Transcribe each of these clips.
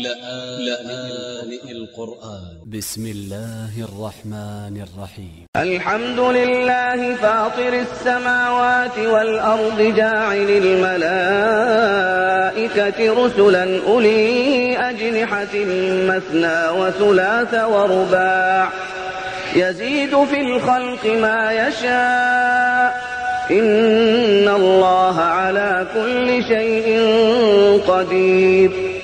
لآن القرآن ب س م الله الرحمن الرحيم الحمد لله فاطر السماوات والأرض جاعل الملائكة رسلا أولي أجنحة مثنى وثلاث ورباع. يزيد في الخلق ما يشاء. إن الله على كل شيء قدير.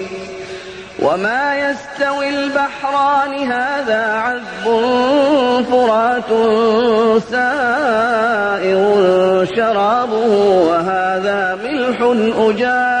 وما يستوي البحران هذا عذب فرات سائر شرابه وهذا ملح أجاج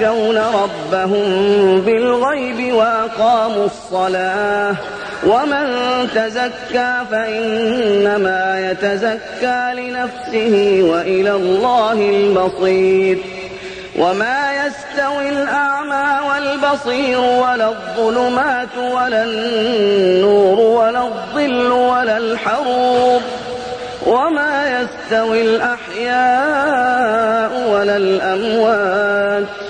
يخشون ربهم بالغيب وأقاموا الصلاة ومن تزكى فإنما يتزكى لنفسه وإلى الله المصير وما يستوي الأعمى والبصير ولا الظلمات ولا النور ولا الظل ولا الحروب وما يستوي الأحياء ولا الأموات